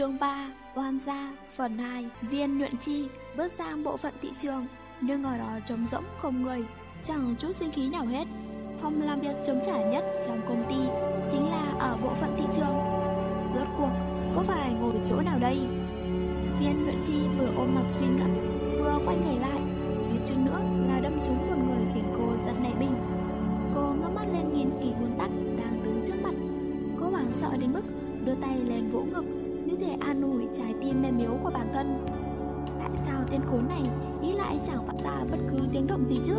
Chương 3 Oan gia, Phần 2 Viên nhuận chi, bước sang bộ phận thị trường. Nhưng ở đó trống rỗng không người, Chẳng chút sinh khí nào hết. Phòng làm việc chống trả nhất trong công ty Chính là ở bộ phận thị trường. Rốt cuộc, có phải ngồi chỗ nào đây? Viên nhuận chi vừa ôm mặt suy ngẫm, Vừa quay người lại, Suýt chút nữa là đâm trúng một người khiến cô giật nảy mình. Cô ngước mắt lên nhìn kỳ nguồn tắc đang đứng trước mặt. Cô hoảng sợ đến mức đưa tay lên vỗ ngực như thể an ủi trái tim mềm yếu của bản thân. Tại sao tên khốn này nghĩ lại chẳng phát ra bất cứ tiếng động gì chứ?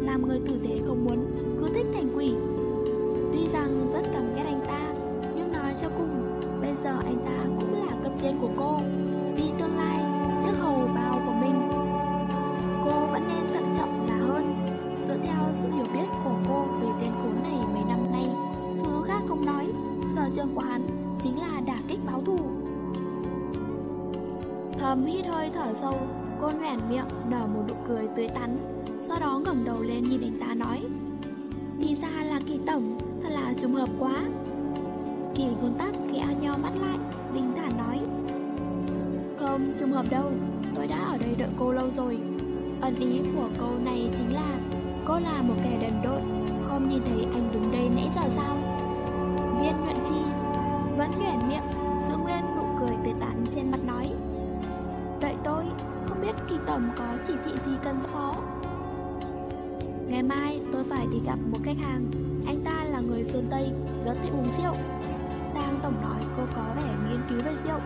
Làm người tử tế không muốn, cứ thích thành quỷ. Tuy rằng rất cảm ghét anh ta, nhưng nói cho cùng, bây giờ anh ta cũng là cấp trên của cô. Vì tương lai, chiếc hầu bao của mình. Cô vẫn nên thận trọng là hơn. Dựa theo sự hiểu biết của cô về tên khốn này mấy năm nay, thứ khác không nói, sở trường của hắn chính là đả kích báo thù. Thầm hít hơi thở sâu, cô nhoẻn miệng nở một nụ cười tươi tắn, sau đó ngẩng đầu lên nhìn anh ta nói: "Đi ra là Kỳ tổng, thật là trùng hợp quá." Kỳ Ngôn Tắc khẽ nheo mắt lại, bình thản nói: "Không trùng hợp đâu, tôi đã ở đây đợi cô lâu rồi." Ẩn ý của câu này chính là cô là một kẻ đần độn, không nhìn thấy anh đứng đây nãy giờ sao? biết Nhuận Chi tổng có chỉ thị gì cần phó Ngày mai tôi phải đi gặp một khách hàng. Anh ta là người Sơn Tây, rất thích uống rượu. Đang tổng nói cô có vẻ nghiên cứu về rượu.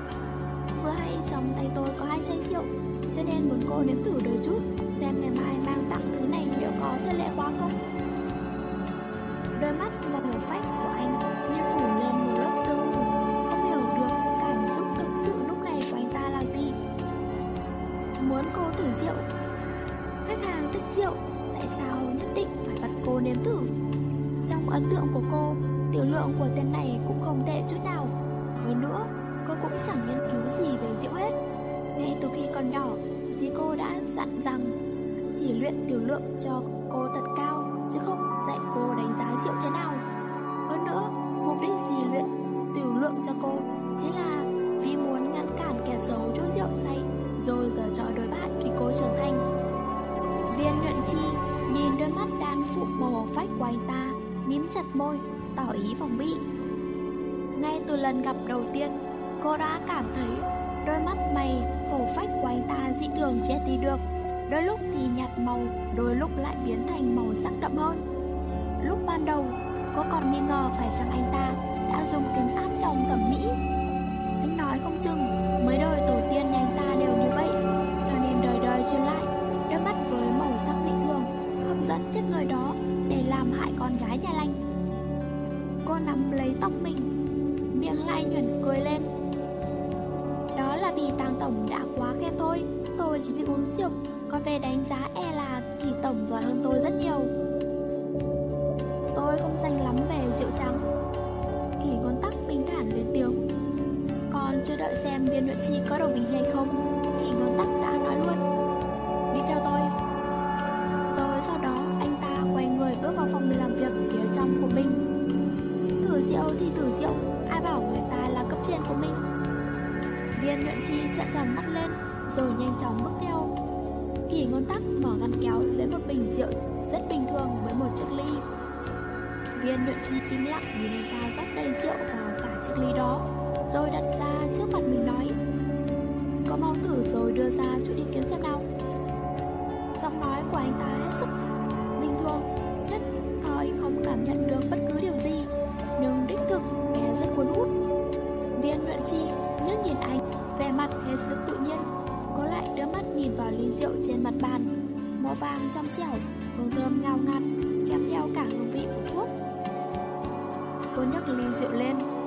Vừa hay trong tay tôi có hai chai rượu Cho nên muốn cô nếm thử đôi chút Xem ngày mai mang tặng thứ này liệu có thể lệ quá không? Đôi mắt màu phách của rượu Tại sao nhất định phải bắt cô nếm thử? Trong ấn tượng của cô, Tiểu lượng của tên này cũng không tệ chút nào. Hơn nữa, Cô cũng chẳng nghiên cứu gì về rượu hết. Ngay từ khi còn nhỏ, Dì cô đã dặn rằng Chỉ luyện tiểu lượng cho cô thật cao, Chứ không dạy cô đánh giá rượu thế nào. Hơn nữa, Mục đích dì luyện tiểu lượng cho cô Chính là quay ta, mím chặt môi, tỏ ý phòng bị. Ngay từ lần gặp đầu tiên, cô đã cảm thấy đôi mắt mày hổ phách của anh ta dị thường chết đi được. Đôi lúc thì nhạt màu, đôi lúc lại biến thành màu sắc đậm hơn. Lúc ban đầu, cô còn nghi ngờ phải chăng anh ta đã dùng kính áp tròng thẩm mỹ. Nhưng nói không chừng, mấy đời tổ tiên nhà anh ta đều như vậy Cho nên đời đời truyền lại Đôi mắt với màu sắc dị thường Hấp dẫn chết người đó để làm hại con gái nhà lành Cô nắm lấy tóc mình, Miệng lại nhuẩn cười lên. Đó là vì tàng tổng đã quá khen tôi Tôi chỉ biết uống rượu, Còn về đánh giá e là kỳ tổng giỏi hơn tôi rất nhiều. Tôi không danh lắm về rượu trắng. Kỳ ngón tắc bình thản lên tiếng. Còn chưa đợi xem viên nhuận chi có đồng ý hay không Kỳ ngón tắc Lâm nhuận chi trợn tròn mắt lên, Rồi nhanh chóng bước theo. Kỳ ngón tắc mở ngăn kéo lấy một bình rượu rất bình thường với một chiếc ly. Viên nhuận chi im lặng nhìn anh ta rót đầy rượu vào cả chiếc ly đó, rồi đặt ra trước mặt mình nói, Có mau thử rồi đưa ra chút ý kiến xem nào. Giọng nói của anh ta hết sức rượu trên mặt bàn. Màu vàng trong trẻo Hương thơm ngào ngạt, Kèm theo cả hương vị của thuốc. Cô nhấc ly rượu lên.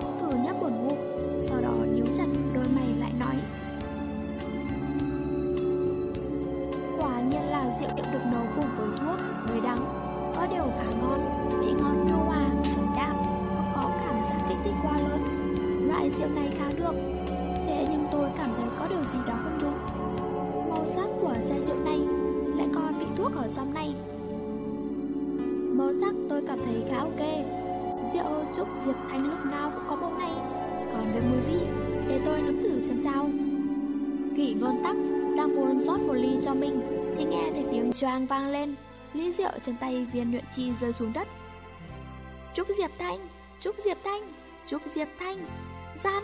Sắc tôi cảm thấy khá ok Rượu trúc diệp thanh lúc nào cũng có màu này còn về mùi vị Để tôi nếm thử xem ngôn tắc đang muốn rót một ly cho mình thì nghe thấy tiếng choang vang lên, ly rượu trên tay viên nhuận chi rơi xuống đất. Trúc Diệp Thanh, Trúc Diệp Thanh, Trúc Diệp Thanh, rắn!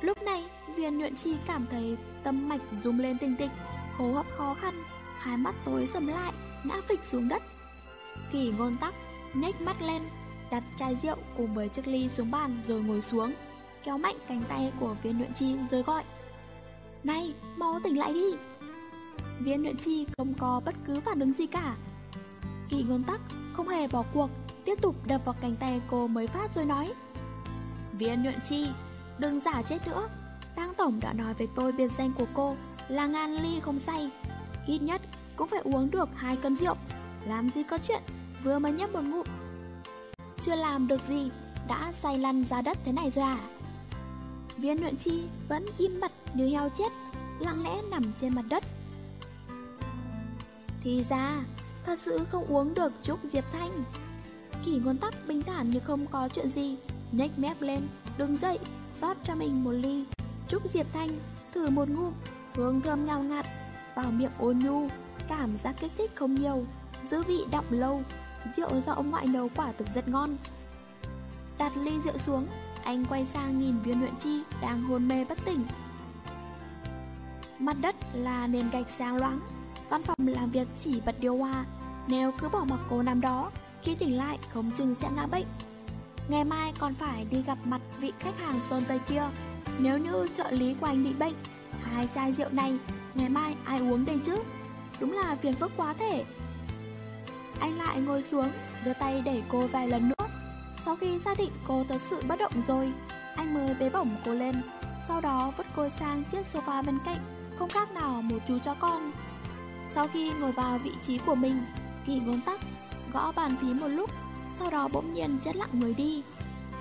Lúc này, viên nhuận chi cảm thấy tâm mạch rung lên tinh tịch, hô hấp khó khăn, hai mắt tối sầm lại, ngã phịch xuống đất. Kỳ ngôn tắc, nhếch mắt lên, đặt chai rượu cùng với chiếc ly xuống bàn rồi ngồi xuống, kéo mạnh cánh tay của viên luyện chi rồi gọi. Này, mau tỉnh lại đi! Viên luyện chi không có bất cứ phản ứng gì cả. Kỳ ngôn tắc không hề bỏ cuộc, tiếp tục đập vào cánh tay cô mới phát rồi nói. Viên luyện chi, đừng giả chết nữa. Tăng Tổng đã nói với tôi biệt danh của cô là ngàn ly không say. Ít nhất cũng phải uống được hai cân rượu. Làm gì có chuyện, vừa mới nhấp một ngụm. Chưa làm được gì, đã say lăn ra đất thế này rồi à? Viên luyện chi vẫn im mặt như heo chết, lặng lẽ nằm trên mặt đất. Thì ra, thật sự không uống được chút Diệp Thanh. Kỷ ngôn tắc bình thản như không có chuyện gì, nhếch mép lên, đứng dậy, rót cho mình một ly. Trúc Diệp Thanh thử một ngụm, hương thơm ngào ngạt, vào miệng ôn nhu, cảm giác kích thích không nhiều, giữ vị đọng lâu, rượu do ông ngoại nấu quả thực rất ngon. Đặt ly rượu xuống, anh quay sang nhìn viên huyện chi đang hôn mê bất tỉnh. Mặt đất là nền gạch sáng loáng, văn phòng làm việc chỉ bật điều hòa, nếu cứ bỏ mặc cô nằm đó, khi tỉnh lại không chừng sẽ ngã bệnh. Ngày mai còn phải đi gặp mặt vị khách hàng sơn tây kia, nếu như trợ lý của anh bị bệnh, hai chai rượu này ngày mai ai uống đây chứ? Đúng là phiền phức quá thể. Anh lại ngồi xuống, đưa tay đẩy cô vài lần nữa. Sau khi xác định cô thật sự bất động rồi, anh mới bế bổng cô lên, sau đó vứt cô sang chiếc sofa bên cạnh, không khác nào một chú chó con. Sau khi ngồi vào vị trí của mình, kỳ ngôn tắc, gõ bàn phím một lúc, sau đó bỗng nhiên chết lặng người đi.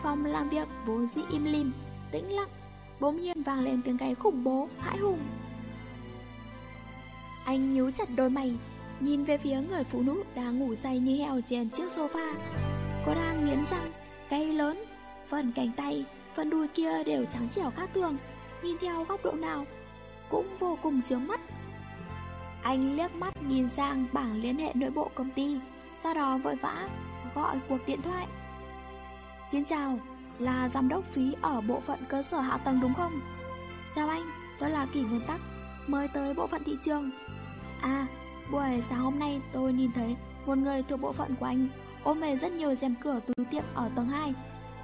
Phòng làm việc vốn dĩ im lìm, tĩnh lặng, bỗng nhiên vang lên tiếng gáy khủng bố, hãi hùng. Anh nhíu chặt đôi mày, nhìn về phía người phụ nữ đang ngủ say như heo trên chiếc sofa. Cô đang nghiến răng, cay lớn, phần cánh tay, phần đùi kia đều trắng trẻo khác thường, nhìn theo góc độ nào cũng vô cùng chướng mắt. Anh liếc mắt nhìn sang bảng liên hệ nội bộ công ty, sau đó vội vã gọi cuộc điện thoại. Xin chào, là giám đốc phí ở bộ phận cơ sở hạ tầng đúng không? Chào anh, tôi là Kỷ Nguyên Tắc, mời tới bộ phận thị trường. À, buổi sáng hôm nay tôi nhìn thấy một người thuộc bộ phận của anh ôm về rất nhiều rèm cửa từ tiệm ở tầng 2.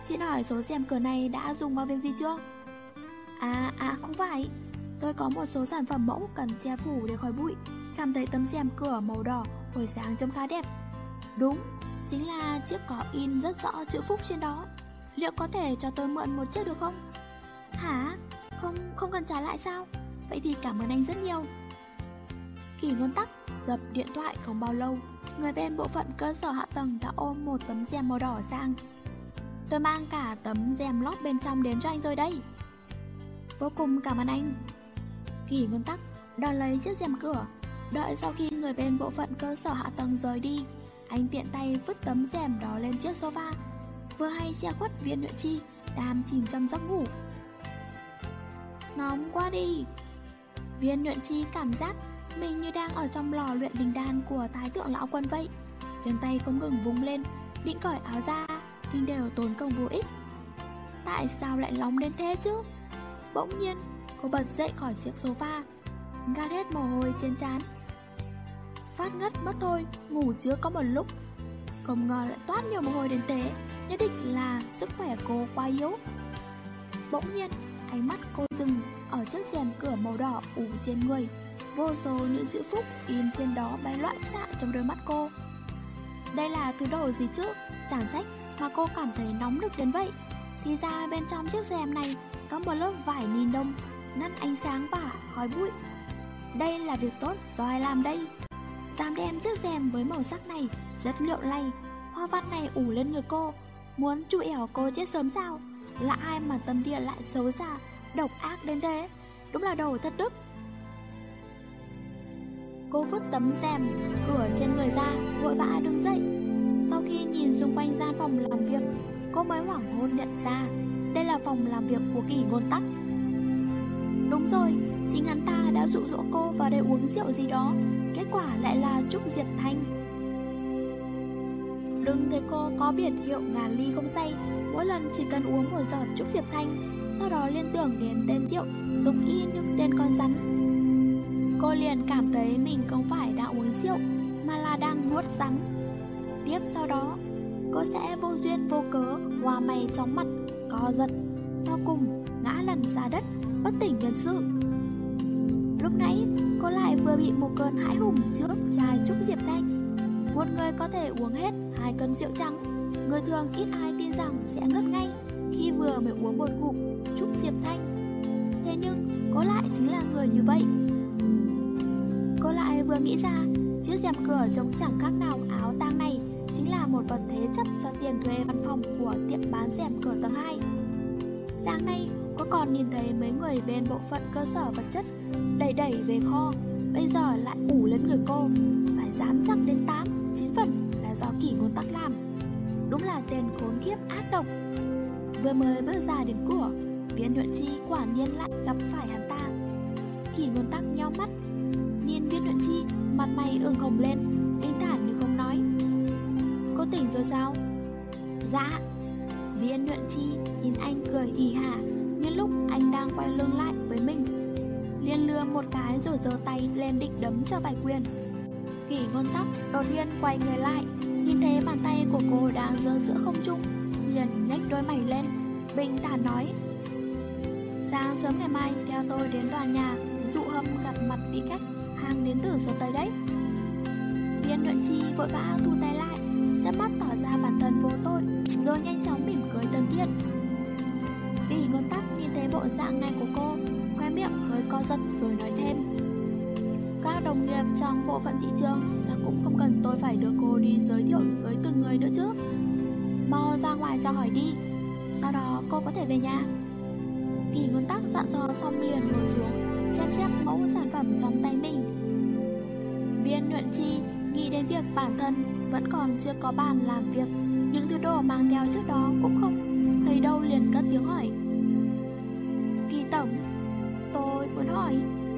Xin hỏi số rèm cửa này đã dùng vào việc gì chưa? À, à không phải, tôi có một số sản phẩm mẫu cần che phủ để khỏi bụi. Cảm thấy tấm rèm cửa màu đỏ hồi sáng trông khá đẹp. Đúng, chính là chiếc có in rất rõ chữ Phúc trên đó. Liệu có thể cho tôi mượn một chiếc được không? Hả? Không, không cần trả lại sao? Vậy thì cảm ơn anh rất nhiều. Kỳ ngôn tắc, dập điện thoại không bao lâu, người bên bộ phận cơ sở hạ tầng đã ôm một tấm rèm màu đỏ sang. Tôi mang cả tấm rèm lót bên trong đến cho anh rồi đây. Vô cùng cảm ơn anh. Kỳ nguyên tắc đòi lấy chiếc rèm cửa, đợi sau khi người bên bộ phận cơ sở hạ tầng rời đi, anh tiện tay vứt tấm rèm đó lên chiếc sofa vừa hay xe khuất viên huyện chi đang chìm trong giấc ngủ nóng quá đi viên nhuận chi cảm giác mình như đang ở trong lò luyện đình đan của thái tượng lão quân vậy. Chân tay không ngừng vung lên, định cởi áo ra, nhưng đều tốn công vô ích. Tại sao lại nóng đến thế chứ? Bỗng nhiên, cô bật dậy khỏi chiếc sofa gạt hết mồ hôi trên trán. Phát ngất mất thôi, ngủ chưa có một lúc. Không ngờ lại toát nhiều mồ hôi đến thế, Nhất định là sức khỏe cô quá yếu. Bỗng nhiên, Ánh mắt cô dừng Ở chiếc rèm cửa màu đỏ ủ trên người. Vô số những chữ phúc in trên đó bay loạn xạ trong đôi mắt cô. Đây là thứ đồ gì chứ? Chẳng trách mà cô cảm thấy nóng được đến vậy. Thì ra bên trong chiếc rèm này Có một lớp vải ni lông Ngăn ánh sáng và khói bụi. Đây là việc tốt do ai làm đây? Dám đem chiếc rèm với màu sắc này, Chất liệu này Hoa văn này ủ lên người cô, Muốn chủ ẻo cô chết sớm sao? Là ai mà tâm địa lại xấu xa, Độc ác đến thế? Đúng là đồ thất đức. Cô vứt tấm rèm Cửa trên người ra Vội vã đứng dậy. Sau khi nhìn xung quanh gian phòng làm việc Cô mới hoảng hôn nhận ra Đây là phòng làm việc của kỳ ngôn tắc. Đúng rồi, chính hắn ta đã dụ dỗ cô vào đây uống rượu gì đó Kết quả lại là Trúc Diệp Thanh. Đứng thấy cô có biệt hiệu ngàn ly không say Mỗi lần chỉ cần uống một giọt Trúc Diệp Thanh Sau đó liên tưởng đến tên rượu Giống y như tên con rắn. Cô liền cảm thấy mình không phải đã uống rượu, Mà là đang nuốt rắn. Tiếp sau đó, Cô sẽ vô duyên vô cớ Hòa mày chóng mặt, Co giật. Sau cùng, ngã lăn ra đất, Bất tỉnh nhân sự. Lúc nãy, cô lại vừa bị một cơn hãi hùng trước chai trúc diệp thanh Một người có thể uống hết hai cân rượu trắng. Người thường ít ai tin rằng sẽ ngất ngay Khi vừa mới uống một ngụm trúc diệp thanh Thế nhưng, cô lại chính là người như vậy. Cô vừa nghĩ ra Chiếc rèm cửa trông chẳng khác nào áo tang này Chính là một vật thế chấp cho tiền thuê văn phòng của tiệm bán rèm cửa tầng 2 Sáng nay có còn nhìn thấy mấy người bên bộ phận cơ sở vật chất Đẩy đẩy về kho Bây giờ lại ủ lên người cô Phải dám chắc đến 8, 9 phần là do kỷ ngôn tắc làm. Đúng là tên khốn kiếp ác độc. Vừa mới bước ra đến cửa Viên nhuận chi quả nhiên lại gặp phải hắn ta. Kỷ ngôn tắc nheo mắt Niên viết luận chi, Mặt mày ửng hồng lên, Bình thản như không nói. Cô tỉnh rồi sao? Dạ. Viên luận chi nhìn anh cười hì hả Nhân lúc anh đang quay lưng lại với mình. Liên lừa một cái rồi giơ tay lên định đấm cho vài quyền. Kỷ ngôn tắc đột nhiên quay người lại, Nhìn thấy bàn tay của cô đang giơ giữa không trung, Liền nhếch đôi mày lên, Bình thản nói. Sáng sớm ngày mai, theo tôi đến tòa nhà, Dụ hâm gặp mặt vị khách hàng đến từ giờ tới đấy. Viên luận chi vội vã thu tay lại chắp mắt tỏ ra bản thân vô tội, Rồi nhanh chóng mỉm cười tân thiện Kỳ ngôn tắc nhìn thấy bộ dạng này của cô, Khoe miệng hơi co giật rồi nói thêm. Các đồng nghiệp trong bộ phận thị trường Chắc cũng không cần tôi phải đưa cô đi giới thiệu với từng người nữa chứ. Mau ra ngoài cho hỏi đi, Sau đó cô có thể về nhà. Kỳ nguyên tắc dặn dò xong liền ngồi xuống, Xem xét mẫu sản phẩm trong tay mình. Viên nhuận chi nghĩ đến việc bản thân vẫn còn chưa có bàn làm việc, Những thứ đồ mang theo trước đó cũng không thấy đâu liền cất tiếng hỏi. Kỳ tổng, Tôi muốn hỏi,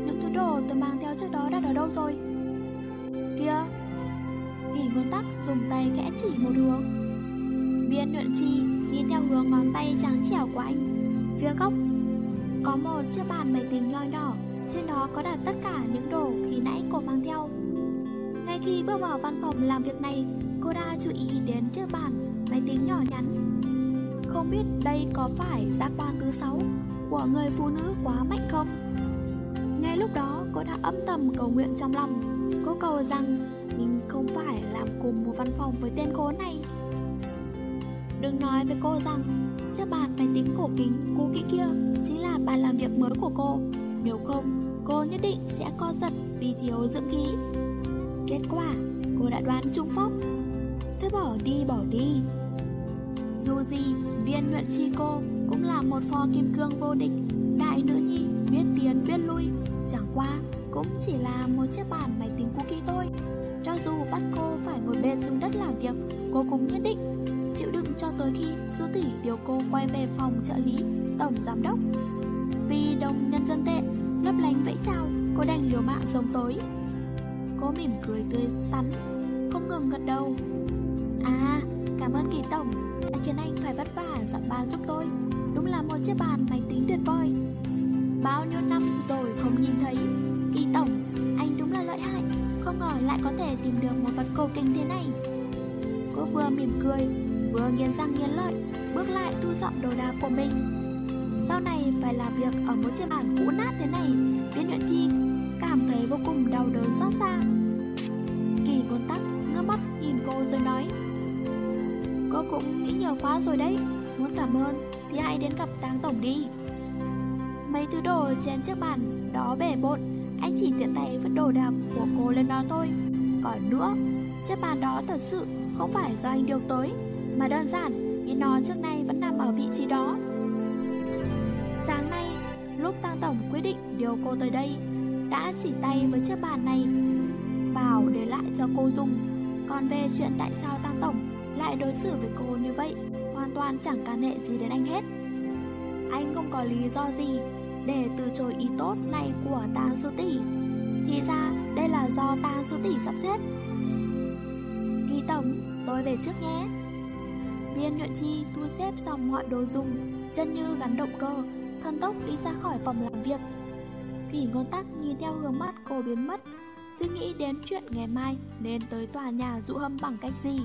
Những thứ đồ tôi mang theo trước đó đặt ở đâu rồi? Kia. Kỳ nguyên tắc dùng tay kẽ chỉ một hướng. Viên nhuận chi nhìn theo hướng ngón tay trắng trẻo của anh. Phía góc có một chiếc bàn máy tính nho nhỏ, Trên đó có đặt tất cả những đồ khi nãy cô mang theo. Ngay khi bước vào văn phòng làm việc này, Cô đã chú ý đến chiếc bàn máy tính nhỏ nhắn. Không biết đây có phải giác quan thứ sáu của người phụ nữ quá mạnh không? Ngay lúc đó, cô đã âm thầm cầu nguyện trong lòng. Cô cầu rằng mình không phải làm cùng một văn phòng với tên khốn này. Đừng nói với cô rằng chiếc bàn máy tính cổ kính cũ kỹ kia chính là bàn làm việc mới của cô. Nếu không, cô nhất định sẽ co giật vì thiếu dưỡng khí Kết quả, cô đã đoán trúng phóc Thế bỏ đi bỏ đi. Dù gì, viên nguyện chi cô cũng là một phò kim cương vô địch Đại nữ nhi, biết tiến biết lui. Chẳng qua, cũng chỉ là một chiếc bàn máy tính cũ kỹ thôi. Cho dù bắt cô phải ngồi bên xuống đất làm việc Cô cũng nhất định tới khi sư tỷ điều cô quay về phòng trợ lý, tổng giám đốc. Vì đồng nhân dân tệ, lấp lánh vẫy chào, cô đành liều mạng sống tối. Cô mỉm cười tươi tắn, không ngừng gật đầu. À cảm ơn kỳ tổng, đã khiến anh phải vất vả dọn bàn giúp tôi. Đúng là một chiếc bàn máy tính tuyệt vời. Bao nhiêu năm rồi không nhìn thấy. Kỳ tổng, anh đúng là lợi hại, không ngờ lại có thể tìm được một vật cầu kinh thế này. Cô vừa mỉm cười vừa nghiến răng nghiến lợi, bước lại thu dọn đồ đạc của mình. Sau này phải làm việc ở một chiếc bàn cũ nát thế này viên nhuận chi cảm thấy vô cùng đau đớn xót xa. Kỳ ngôn tắc ngơ mắt nhìn cô rồi nói, cô cũng nghĩ nhiều quá rồi đấy, muốn cảm ơn thì hãy đến gặp táng tổng đi. Mấy thứ đồ trên chiếc bàn đó bể bộn, anh chỉ tiện tay vứt đồ đạc của cô lên đó thôi. Còn nữa, chiếc bàn đó thật sự không phải do anh điều tới mà đơn giản vì nó trước nay vẫn nằm ở vị trí đó. Sáng nay, lúc Tăng Tổng quyết định điều cô tới đây, đã chỉ tay với chiếc bàn này, bảo để lại cho cô dùng. Còn về chuyện tại sao Tăng Tổng lại đối xử với cô như vậy, hoàn toàn chẳng can hệ gì đến anh hết. Anh không có lý do gì, để từ chối ý tốt này của tang sư tỷ. Thì ra đây là do tang sư tỷ sắp xếp. ghi tổng, tôi về trước nhé. Viên nhuận chi thu xếp xong mọi đồ dùng, chân như gắn động cơ, thần tốc đi ra khỏi phòng làm việc. Kỷ ngôn tắc nhìn theo hướng mắt cô biến mất, suy nghĩ đến chuyện ngày mai nên tới tòa nhà dụ hâm bằng cách gì.